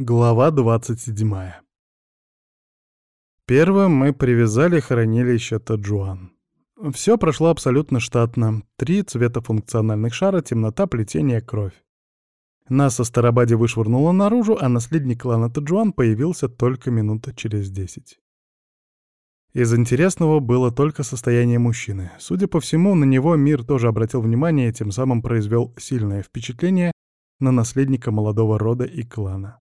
Глава 27. Первым мы привязали хранилище Таджуан. Все прошло абсолютно штатно. Три цвета функциональных шара, темнота, плетение, кровь. Нас со Старобади вышвырнуло наружу, а наследник клана Таджуан появился только минута через десять. Из интересного было только состояние мужчины. Судя по всему, на него мир тоже обратил внимание и тем самым произвел сильное впечатление на наследника молодого рода и клана.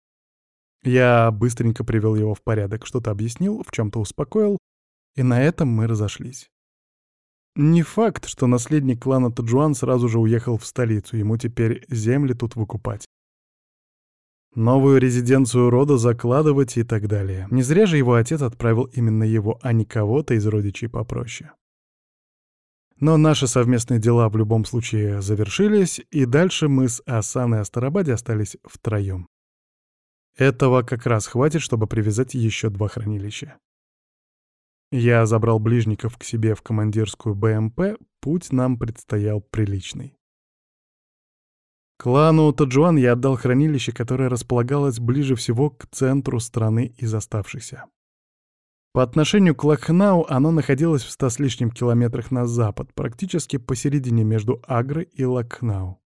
Я быстренько привел его в порядок, что-то объяснил, в чем-то успокоил, и на этом мы разошлись. Не факт, что наследник клана Таджуан сразу же уехал в столицу, ему теперь земли тут выкупать. Новую резиденцию рода закладывать и так далее. Не зря же его отец отправил именно его, а не кого-то из родичей попроще. Но наши совместные дела в любом случае завершились, и дальше мы с Асан и Астарабаде остались втроем. Этого как раз хватит, чтобы привязать еще два хранилища. Я забрал ближников к себе в командирскую БМП, путь нам предстоял приличный. Клану Таджуан я отдал хранилище, которое располагалось ближе всего к центру страны из оставшихся. По отношению к Лакхнау оно находилось в ста с лишним километрах на запад, практически посередине между Агры и Лакхнау.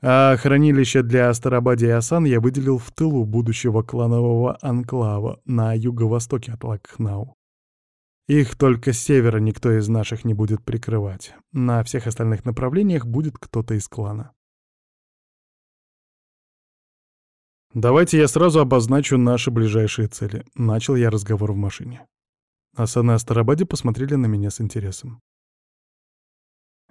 А хранилище для Астарабаде и Асан я выделил в тылу будущего кланового анклава на юго-востоке от Лакхнау. Их только с севера никто из наших не будет прикрывать. На всех остальных направлениях будет кто-то из клана. «Давайте я сразу обозначу наши ближайшие цели», — начал я разговор в машине. Асан и Астарабаде посмотрели на меня с интересом.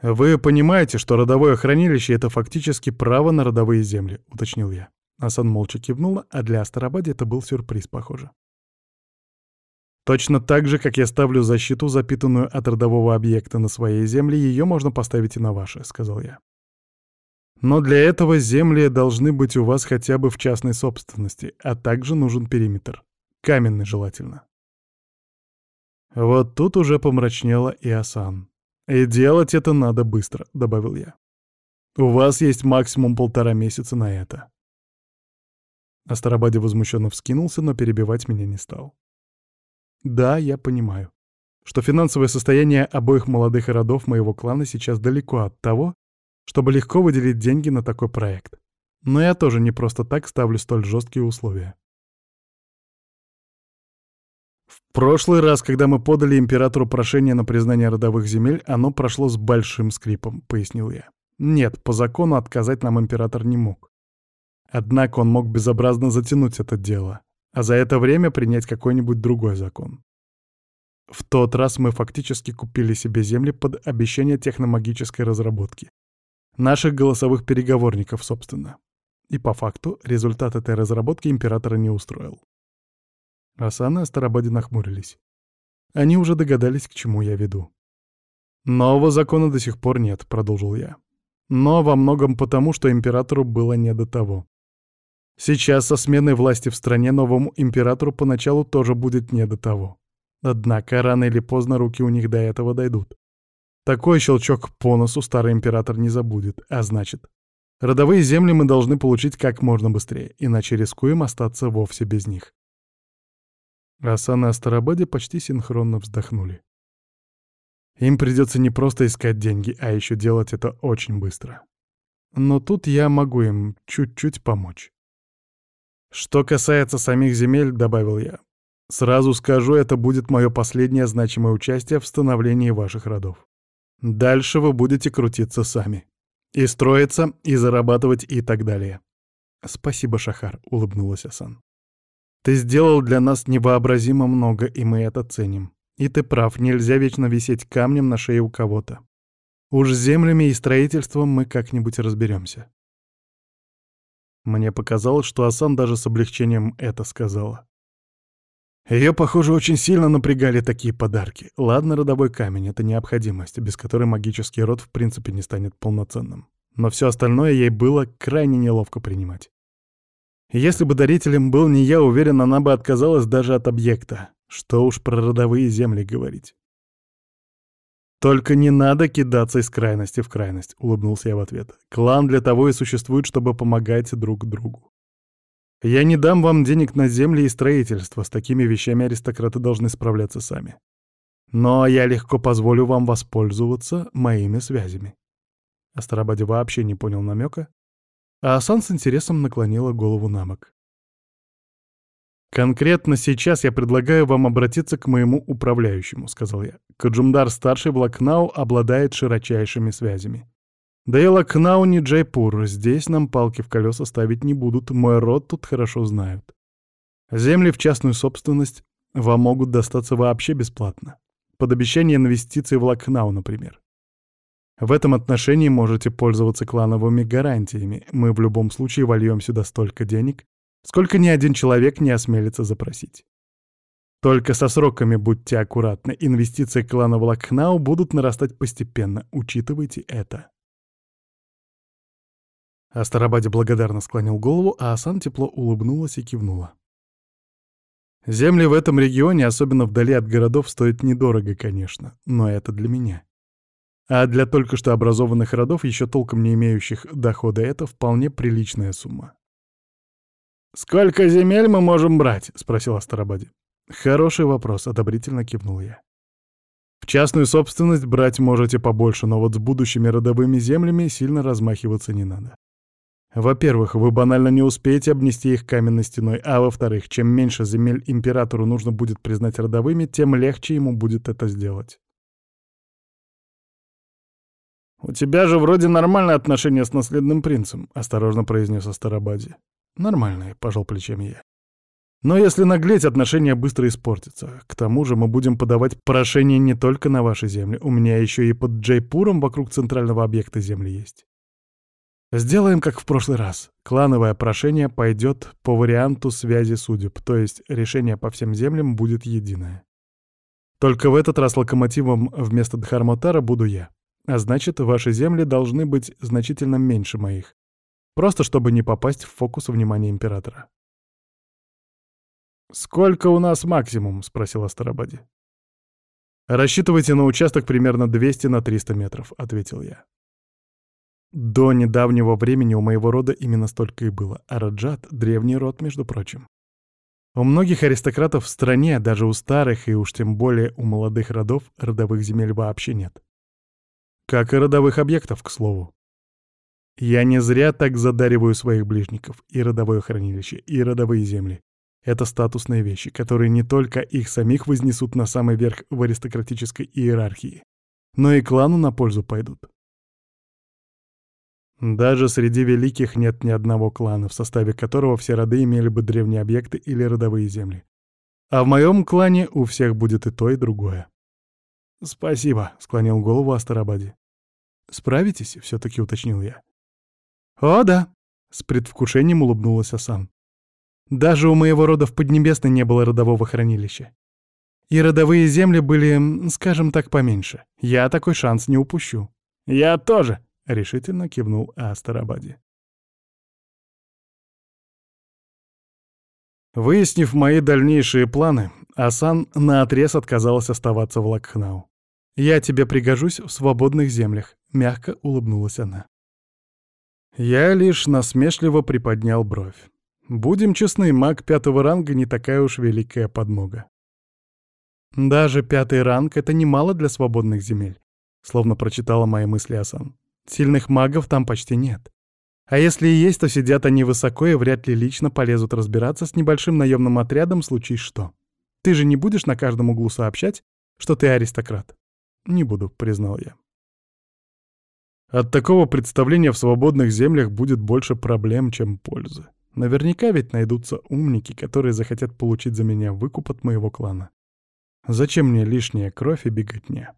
«Вы понимаете, что родовое хранилище — это фактически право на родовые земли», — уточнил я. Асан молча кивнула, а для Астарабаде это был сюрприз, похоже. Точно так же, как я ставлю защиту, запитанную от родового объекта на своей земле, ее можно поставить и на ваши, — сказал я. Но для этого земли должны быть у вас хотя бы в частной собственности, а также нужен периметр. Каменный желательно. Вот тут уже помрачнело и Асан. «И делать это надо быстро», — добавил я. «У вас есть максимум полтора месяца на это». Астарабаде возмущенно вскинулся, но перебивать меня не стал. «Да, я понимаю, что финансовое состояние обоих молодых родов моего клана сейчас далеко от того, чтобы легко выделить деньги на такой проект. Но я тоже не просто так ставлю столь жесткие условия. Прошлый раз, когда мы подали императору прошение на признание родовых земель, оно прошло с большим скрипом, пояснил я. Нет, по закону отказать нам император не мог. Однако он мог безобразно затянуть это дело, а за это время принять какой-нибудь другой закон. В тот раз мы фактически купили себе земли под обещание техномагической разработки. Наших голосовых переговорников, собственно. И по факту результат этой разработки императора не устроил. Асан и Астарабаде нахмурились. Они уже догадались, к чему я веду. «Нового закона до сих пор нет», — продолжил я. «Но во многом потому, что императору было не до того. Сейчас со сменой власти в стране новому императору поначалу тоже будет не до того. Однако рано или поздно руки у них до этого дойдут. Такой щелчок по носу старый император не забудет, а значит, родовые земли мы должны получить как можно быстрее, иначе рискуем остаться вовсе без них. Асан и Астарабаде почти синхронно вздохнули. Им придется не просто искать деньги, а еще делать это очень быстро. Но тут я могу им чуть-чуть помочь. Что касается самих земель, добавил я, сразу скажу, это будет мое последнее значимое участие в становлении ваших родов. Дальше вы будете крутиться сами. И строиться, и зарабатывать, и так далее. Спасибо, Шахар, улыбнулась Асан. Ты сделал для нас невообразимо много, и мы это ценим. И ты прав, нельзя вечно висеть камнем на шее у кого-то. Уж с землями и строительством мы как-нибудь разберемся. Мне показалось, что Асан даже с облегчением это сказала. Ее, похоже, очень сильно напрягали такие подарки. Ладно, родовой камень — это необходимость, без которой магический род в принципе не станет полноценным. Но все остальное ей было крайне неловко принимать. Если бы дарителем был не я, уверен, она бы отказалась даже от объекта. Что уж про родовые земли говорить. «Только не надо кидаться из крайности в крайность», — улыбнулся я в ответ. «Клан для того и существует, чтобы помогать друг другу. Я не дам вам денег на земли и строительство, с такими вещами аристократы должны справляться сами. Но я легко позволю вам воспользоваться моими связями. Астарабаде вообще не понял намека, а Асан с интересом наклонила голову на бок. «Конкретно сейчас я предлагаю вам обратиться к моему управляющему», — сказал я. «Каджумдар-старший в Лакнау обладает широчайшими связями. Да и Лакнау не Джайпур, здесь нам палки в колеса ставить не будут, мой род тут хорошо знают. Земли в частную собственность вам могут достаться вообще бесплатно. Под обещание инвестиций в Лакнау, например. В этом отношении можете пользоваться клановыми гарантиями. Мы в любом случае вольем сюда столько денег, сколько ни один человек не осмелится запросить. Только со сроками будьте аккуратны, инвестиции клана в Лакхнау будут нарастать постепенно, учитывайте это. Астарабаде благодарно склонил голову, а Асан тепло улыбнулась и кивнула. Земли в этом регионе, особенно вдали от городов, стоят недорого, конечно, но это для меня. А для только что образованных родов, еще толком не имеющих дохода, это вполне приличная сумма. «Сколько земель мы можем брать?» — спросил Астарабаде. «Хороший вопрос», — одобрительно кивнул я. «В частную собственность брать можете побольше, но вот с будущими родовыми землями сильно размахиваться не надо. Во-первых, вы банально не успеете обнести их каменной стеной, а во-вторых, чем меньше земель императору нужно будет признать родовыми, тем легче ему будет это сделать. «У тебя же вроде нормальные отношения с наследным принцем», — осторожно произнес Астарабаде. «Нормальные», — пожал плечами я. «Но если наглеть, отношения быстро испортятся. К тому же мы будем подавать прошение не только на ваши земли. У меня еще и под Джайпуром вокруг центрального объекта земли есть. Сделаем, как в прошлый раз. Клановое прошение пойдет по варианту связи судеб, то есть решение по всем землям будет единое. Только в этот раз локомотивом вместо Дхармотара буду я. А значит, ваши земли должны быть значительно меньше моих. Просто чтобы не попасть в фокус внимания императора. «Сколько у нас максимум?» — спросил Астарабаде. «Рассчитывайте на участок примерно 200 на 300 метров», — ответил я. До недавнего времени у моего рода именно столько и было, а Раджат — древний род, между прочим. У многих аристократов в стране, даже у старых и уж тем более у молодых родов, родовых земель вообще нет. Как и родовых объектов, к слову. Я не зря так задариваю своих ближников. И родовое хранилище, и родовые земли. Это статусные вещи, которые не только их самих вознесут на самый верх в аристократической иерархии, но и клану на пользу пойдут. Даже среди великих нет ни одного клана, в составе которого все роды имели бы древние объекты или родовые земли. А в моем клане у всех будет и то, и другое. «Спасибо», — склонил голову Астарабаде. «Справитесь?» — все-таки уточнил я. «О, да», — с предвкушением улыбнулась Асан. «Даже у моего рода в Поднебесной не было родового хранилища. И родовые земли были, скажем так, поменьше. Я такой шанс не упущу». «Я тоже», — решительно кивнул Астарабаде. Выяснив мои дальнейшие планы, Асан наотрез отказалась оставаться в Лакхнау. «Я тебе пригожусь в свободных землях», — мягко улыбнулась она. Я лишь насмешливо приподнял бровь. Будем честны, маг пятого ранга не такая уж великая подмога. Даже пятый ранг — это немало для свободных земель, словно прочитала мои мысли Асан. Сильных магов там почти нет. А если и есть, то сидят они высоко и вряд ли лично полезут разбираться с небольшим наемным отрядом, случись что. Ты же не будешь на каждом углу сообщать, что ты аристократ. Не буду, признал я. От такого представления в свободных землях будет больше проблем, чем пользы. Наверняка ведь найдутся умники, которые захотят получить за меня выкуп от моего клана. Зачем мне лишняя кровь и беготня?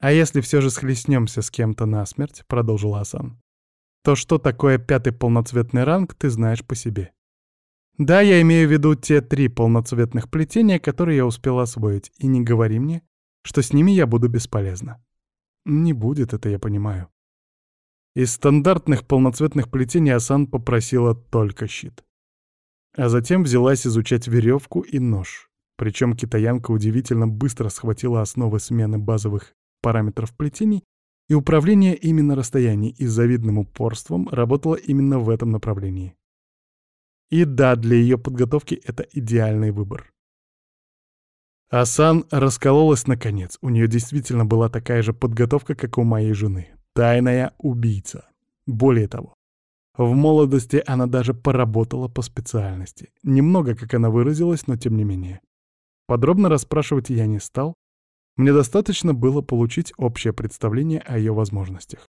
А если все же схлестнемся с кем-то насмерть, продолжил Асан, то что такое пятый полноцветный ранг, ты знаешь по себе. Да, я имею в виду те три полноцветных плетения, которые я успел освоить, и не говори мне, что с ними я буду бесполезна. Не будет это, я понимаю. Из стандартных полноцветных плетений Асан попросила только щит. А затем взялась изучать веревку и нож. Причем китаянка удивительно быстро схватила основы смены базовых параметров плетений, и управление ими на расстоянии и завидным упорством работало именно в этом направлении. И да, для ее подготовки это идеальный выбор. Асан раскололась наконец. У нее действительно была такая же подготовка, как у моей жены. Тайная убийца. Более того, в молодости она даже поработала по специальности. Немного, как она выразилась, но тем не менее. Подробно расспрашивать я не стал. Мне достаточно было получить общее представление о ее возможностях.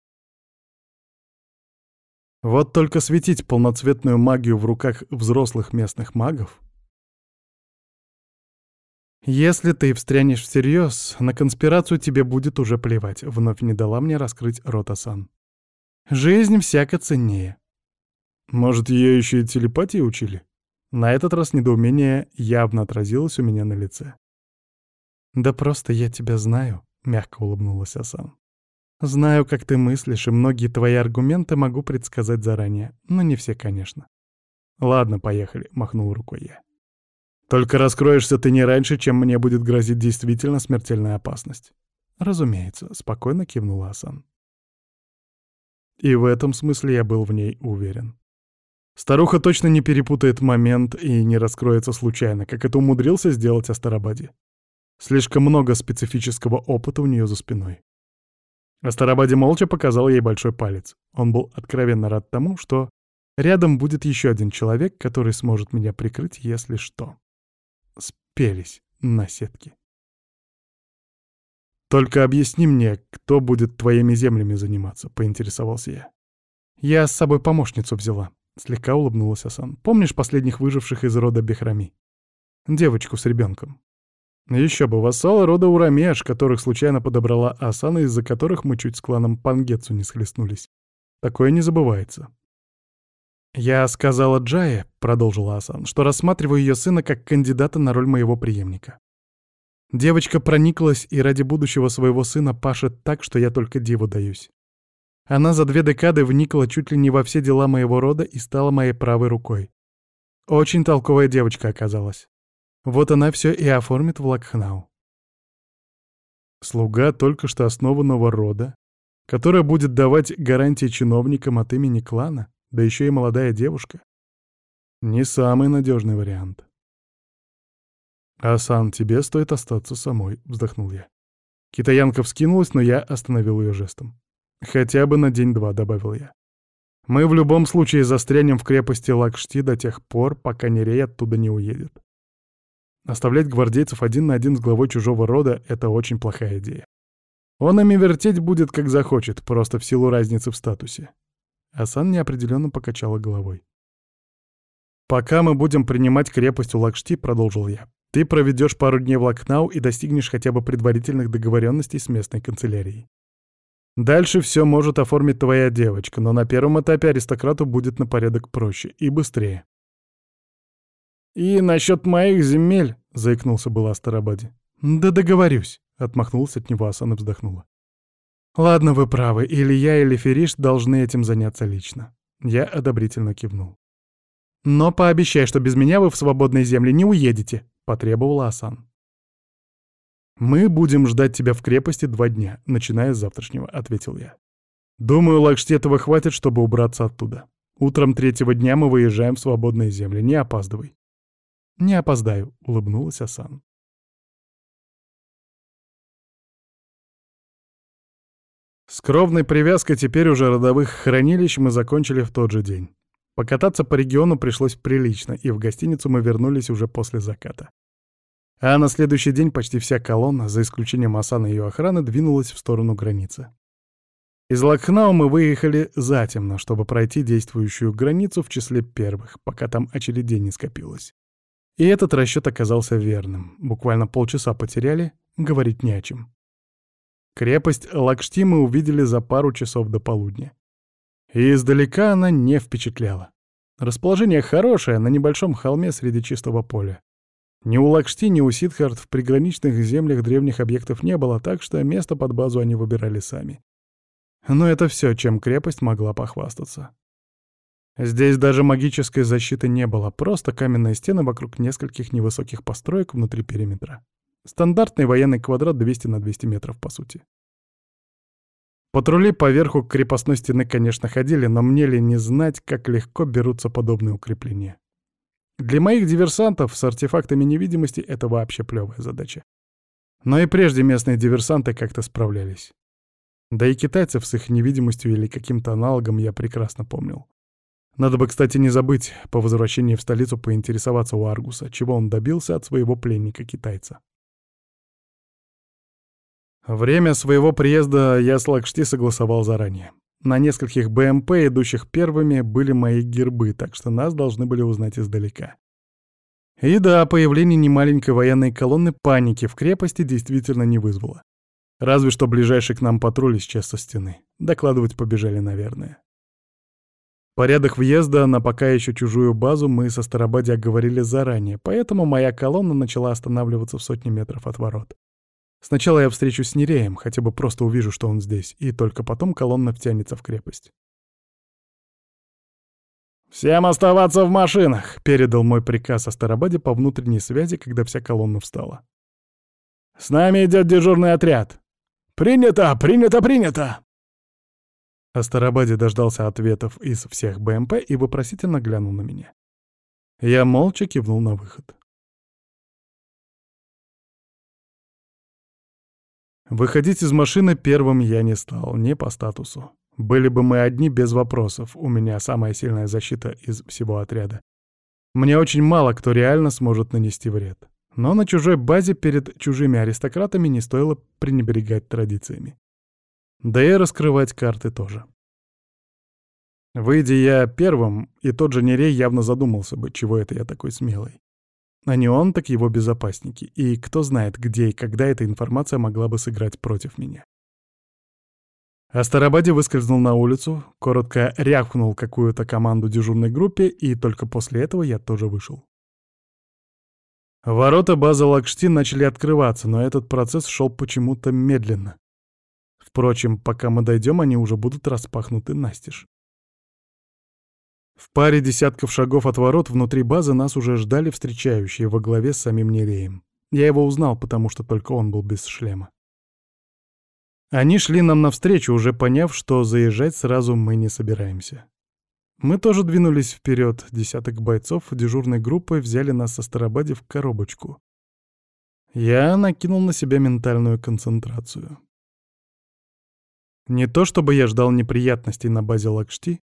Вот только светить полноцветную магию в руках взрослых местных магов... «Если ты встрянешь всерьез, на конспирацию тебе будет уже плевать», — вновь не дала мне раскрыть рот Асан. «Жизнь всяко ценнее». Может, ее еще и телепатии учили? На этот раз недоумение явно отразилось у меня на лице. «Да просто я тебя знаю», — мягко улыбнулась Асан. Знаю, как ты мыслишь, и многие твои аргументы могу предсказать заранее. Но не все, конечно. Ладно, поехали, махнул рукой я. Только раскроешься ты не раньше, чем мне будет грозить действительно смертельная опасность. Разумеется, спокойно кивнула Асан. И в этом смысле я был в ней уверен. Старуха точно не перепутает момент и не раскроется случайно, как это умудрился сделать Астарабаде. Слишком много специфического опыта у нее за спиной. Астарабаде молча показал ей большой палец. Он был откровенно рад тому, что рядом будет еще один человек, который сможет меня прикрыть, если что. Спелись на сетке. «Только объясни мне, кто будет твоими землями заниматься», — поинтересовался я. «Я с собой помощницу взяла», — слегка улыбнулась Асан. «Помнишь последних выживших из рода Бехрами? Девочку с ребенком. Еще бы, вассалы рода Урамеш, которых случайно подобрала Асана, из-за которых мы чуть с кланом Пангетсу не схлестнулись. Такое не забывается. «Я сказала Джае», — продолжила Асан, — «что рассматриваю ее сына как кандидата на роль моего преемника. Девочка прониклась и ради будущего своего сына пашет так, что я только диву даюсь. Она за две декады вникла чуть ли не во все дела моего рода и стала моей правой рукой. Очень толковая девочка оказалась. Вот она все и оформит в Лакхнау. Слуга только что основанного рода, которая будет давать гарантии чиновникам от имени клана, да еще и молодая девушка. Не самый надежный вариант. «Асан, тебе стоит остаться самой», — вздохнул я. Китаянка вскинулась, но я остановил ее жестом. «Хотя бы на день-два», — добавил я. «Мы в любом случае застрянем в крепости Лакшти до тех пор, пока Нерей оттуда не уедет. Оставлять гвардейцев один на один с главой чужого рода — это очень плохая идея. Он ими вертеть будет как захочет, просто в силу разницы в статусе. Асан неопределенно покачала головой. «Пока мы будем принимать крепость у Лакшти», — продолжил я, — «ты проведешь пару дней в Лакнау и достигнешь хотя бы предварительных договоренностей с местной канцелярией. Дальше все может оформить твоя девочка, но на первом этапе аристократу будет на порядок проще и быстрее. «И насчет моих земель», — заикнулся было Астарабаде. «Да договорюсь», — отмахнулся от него Асан и вздохнула. «Ладно, вы правы, или я, или Фериш должны этим заняться лично». Я одобрительно кивнул. «Но пообещай, что без меня вы в свободной земле не уедете», — потребовала Асан. «Мы будем ждать тебя в крепости два дня, начиная с завтрашнего», — ответил я. «Думаю, Лакшти этого хватит, чтобы убраться оттуда. Утром третьего дня мы выезжаем в свободные земли, не опаздывай». «Не опоздаю», — улыбнулась Асан. С кровной привязкой теперь уже родовых хранилищ мы закончили в тот же день. Покататься по региону пришлось прилично, и в гостиницу мы вернулись уже после заката. А на следующий день почти вся колонна, за исключением Асана и ее охраны, двинулась в сторону границы. Из Лакхнау мы выехали затемно, чтобы пройти действующую границу в числе первых, пока там очередей не скопилось. И этот расчет оказался верным. Буквально полчаса потеряли, говорить не о чем. Крепость Лакшти мы увидели за пару часов до полудня. И издалека она не впечатляла. Расположение хорошее, на небольшом холме среди чистого поля. Ни у Лакшти, ни у Сидхарт в приграничных землях древних объектов не было, так что место под базу они выбирали сами. Но это все, чем крепость могла похвастаться. Здесь даже магической защиты не было, просто каменные стены вокруг нескольких невысоких построек внутри периметра. Стандартный военный квадрат 200 на 200 метров, по сути. Патрули поверху крепостной стены, конечно, ходили, но мне ли не знать, как легко берутся подобные укрепления. Для моих диверсантов с артефактами невидимости это вообще плевая задача. Но и прежде местные диверсанты как-то справлялись. Да и китайцев с их невидимостью или каким-то аналогом я прекрасно помнил. Надо бы, кстати, не забыть по возвращении в столицу поинтересоваться у Аргуса, чего он добился от своего пленника-китайца. Время своего приезда я с Лакшти согласовал заранее. На нескольких БМП, идущих первыми, были мои гербы, так что нас должны были узнать издалека. И да, появление немаленькой военной колонны паники в крепости действительно не вызвало. Разве что ближайший к нам патруль исчез со стены. Докладывать побежали, наверное. Порядок въезда на пока еще чужую базу мы со Старобади оговорили заранее, поэтому моя колонна начала останавливаться в сотни метров от ворот. Сначала я встречусь с Нереем, хотя бы просто увижу, что он здесь, и только потом колонна втянется в крепость. «Всем оставаться в машинах!» — передал мой приказ о Старобаде по внутренней связи, когда вся колонна встала. «С нами идет дежурный отряд!» «Принято! Принято! Принято!» Астарабаде дождался ответов из всех БМП и вопросительно глянул на меня. Я молча кивнул на выход. Выходить из машины первым я не стал, не по статусу. Были бы мы одни без вопросов, у меня самая сильная защита из всего отряда. Мне очень мало кто реально сможет нанести вред. Но на чужой базе перед чужими аристократами не стоило пренебрегать традициями. Да и раскрывать карты тоже. Выйдя я первым, и тот же Нерей явно задумался бы, чего это я такой смелый. А не он, так его безопасники. И кто знает, где и когда эта информация могла бы сыграть против меня. Астарабаде выскользнул на улицу, коротко рявкнул какую-то команду дежурной группе, и только после этого я тоже вышел. Ворота базы Лакштин начали открываться, но этот процесс шел почему-то медленно. Впрочем, пока мы дойдем, они уже будут распахнуты настежь. В паре десятков шагов от ворот внутри базы нас уже ждали встречающие во главе с самим Нереем. Я его узнал, потому что только он был без шлема. Они шли нам навстречу, уже поняв, что заезжать сразу мы не собираемся. Мы тоже двинулись вперед. Десяток бойцов дежурной группы взяли нас со Старобади в коробочку. Я накинул на себя ментальную концентрацию. Не то чтобы я ждал неприятностей на базе Лакшти,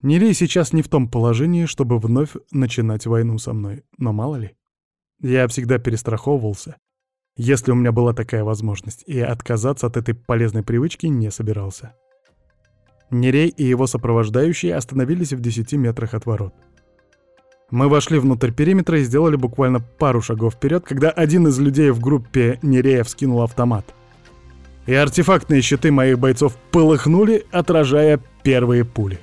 Нерей сейчас не в том положении, чтобы вновь начинать войну со мной, но мало ли. Я всегда перестраховывался, если у меня была такая возможность, и отказаться от этой полезной привычки не собирался. Нерей и его сопровождающие остановились в десяти метрах от ворот. Мы вошли внутрь периметра и сделали буквально пару шагов вперед, когда один из людей в группе Нерея вскинул автомат и артефактные щиты моих бойцов полыхнули, отражая первые пули.